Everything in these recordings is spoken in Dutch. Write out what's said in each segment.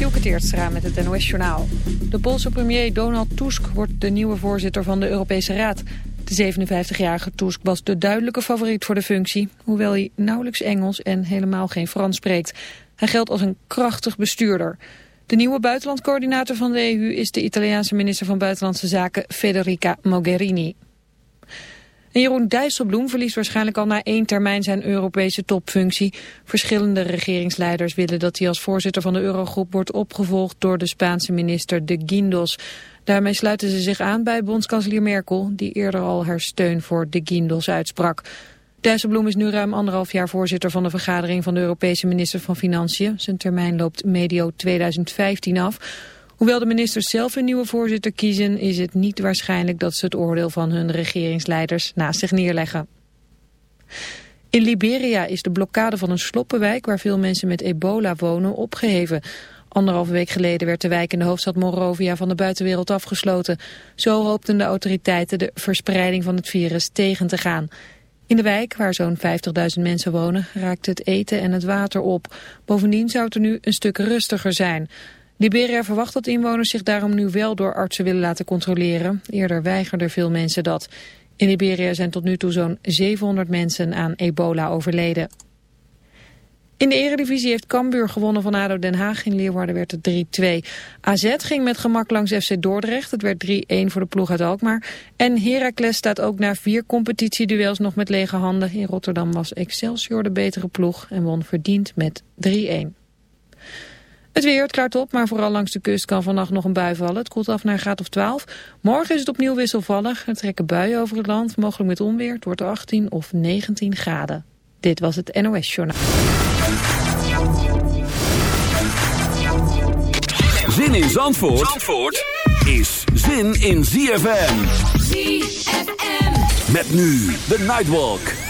Dielke Teertstra met het NOS-journaal. De Poolse premier Donald Tusk wordt de nieuwe voorzitter van de Europese Raad. De 57-jarige Tusk was de duidelijke favoriet voor de functie... hoewel hij nauwelijks Engels en helemaal geen Frans spreekt. Hij geldt als een krachtig bestuurder. De nieuwe buitenlandcoördinator van de EU is de Italiaanse minister van Buitenlandse Zaken Federica Mogherini. En Jeroen Dijsselbloem verliest waarschijnlijk al na één termijn zijn Europese topfunctie. Verschillende regeringsleiders willen dat hij als voorzitter van de Eurogroep wordt opgevolgd door de Spaanse minister de Guindos. Daarmee sluiten ze zich aan bij bondskanselier Merkel, die eerder al haar steun voor de Guindos uitsprak. Dijsselbloem is nu ruim anderhalf jaar voorzitter van de vergadering van de Europese minister van Financiën. Zijn termijn loopt medio 2015 af. Hoewel de ministers zelf een nieuwe voorzitter kiezen... is het niet waarschijnlijk dat ze het oordeel van hun regeringsleiders naast zich neerleggen. In Liberia is de blokkade van een sloppenwijk... waar veel mensen met ebola wonen, opgeheven. Anderhalve week geleden werd de wijk in de hoofdstad Monrovia van de buitenwereld afgesloten. Zo hoopten de autoriteiten de verspreiding van het virus tegen te gaan. In de wijk, waar zo'n 50.000 mensen wonen, raakt het eten en het water op. Bovendien zou het er nu een stuk rustiger zijn... Liberia verwacht dat inwoners zich daarom nu wel door artsen willen laten controleren. Eerder weigerden veel mensen dat. In Liberia zijn tot nu toe zo'n 700 mensen aan ebola overleden. In de eredivisie heeft Cambuur gewonnen van ADO Den Haag. In Leeuwarden werd het 3-2. AZ ging met gemak langs FC Dordrecht. Het werd 3-1 voor de ploeg uit Alkmaar. En Heracles staat ook na vier competitieduels nog met lege handen. In Rotterdam was Excelsior de betere ploeg en won verdiend met 3-1. Het weer, het klaart op, maar vooral langs de kust kan vannacht nog een bui vallen. Het koelt af naar een graad of 12. Morgen is het opnieuw wisselvallig. Er trekken buien over het land, mogelijk met onweer. Het wordt 18 of 19 graden. Dit was het NOS Journaal. Zin in Zandvoort, Zandvoort is zin in ZFM. ZFM. Met nu de Nightwalk.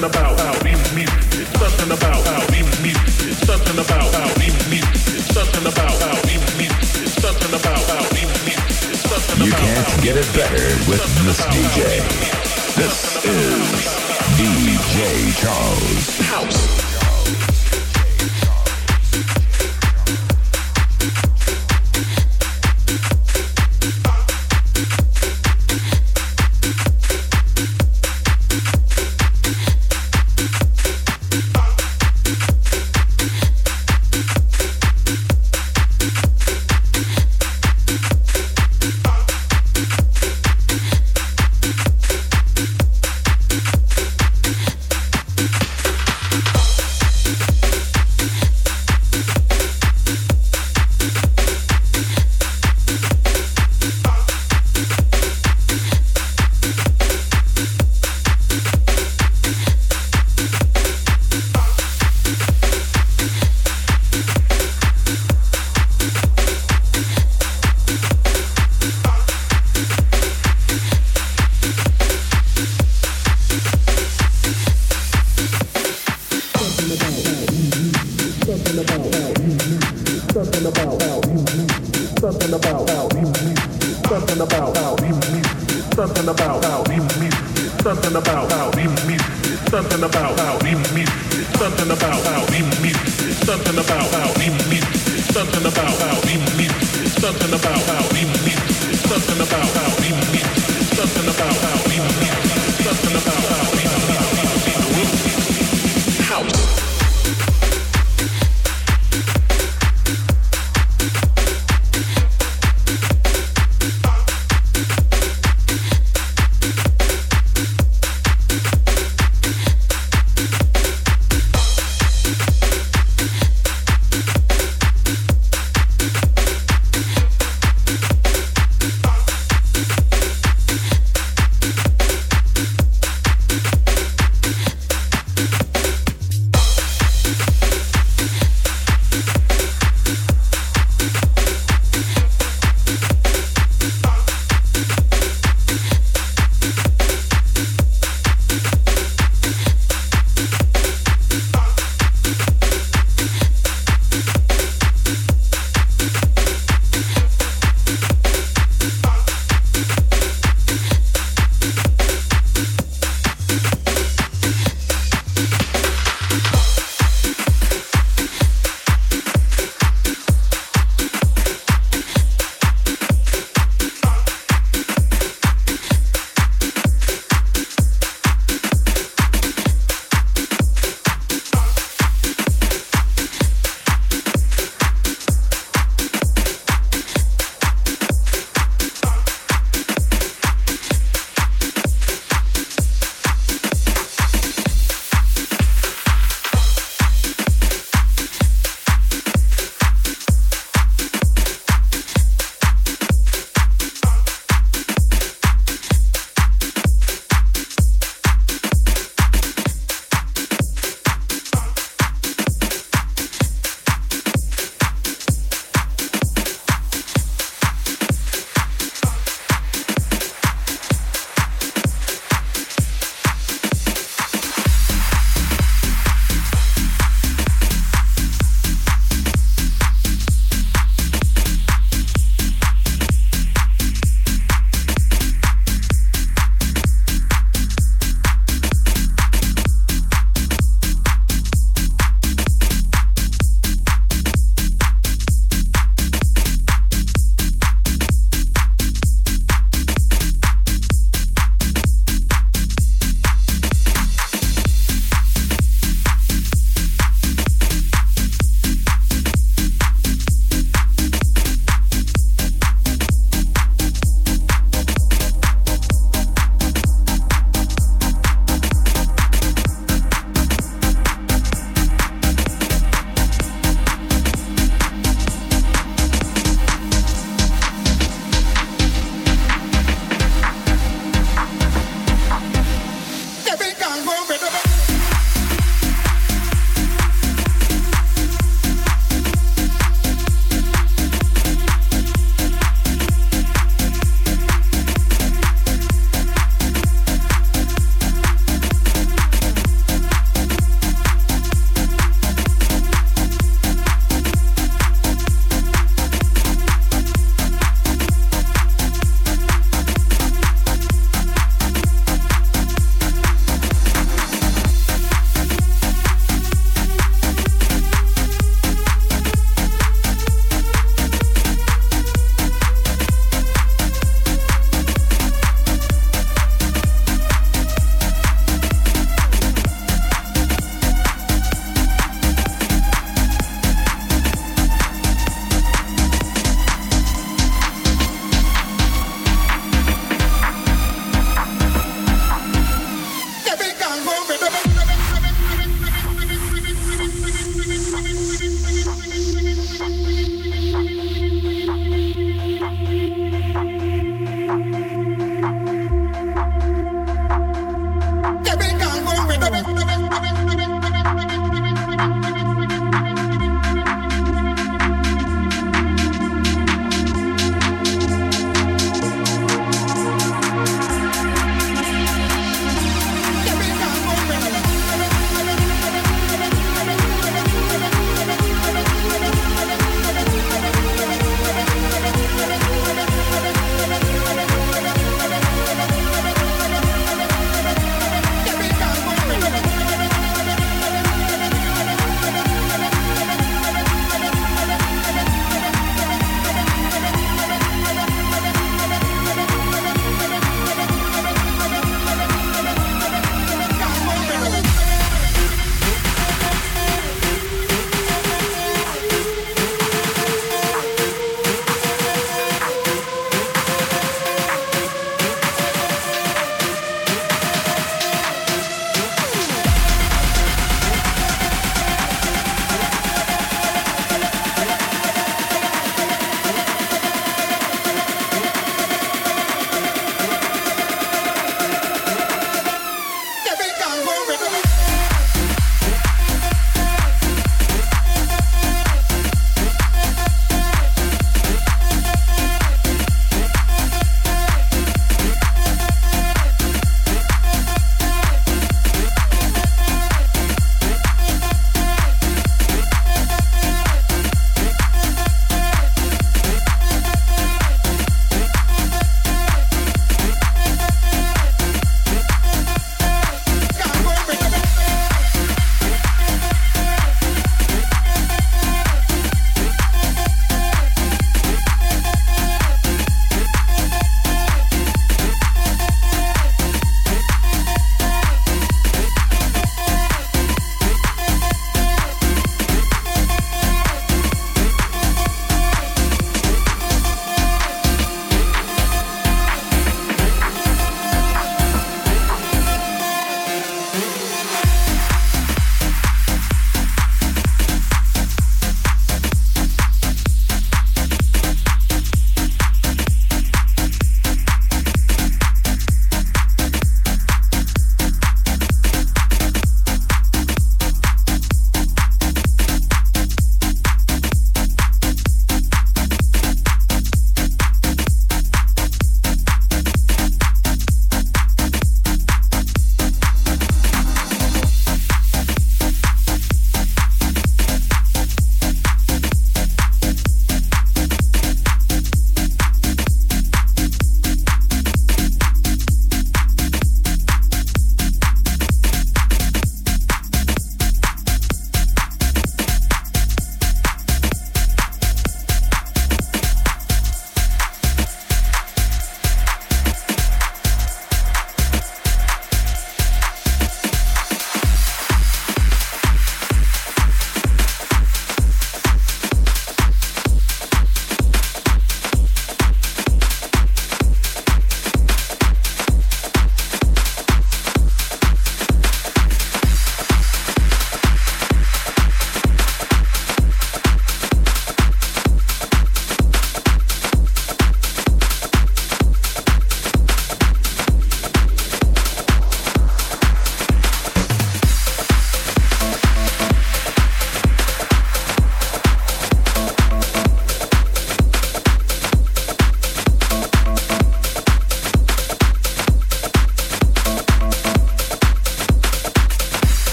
It's something about you can't get it better with this DJ. This is DJ Charles. House.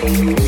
Thank you.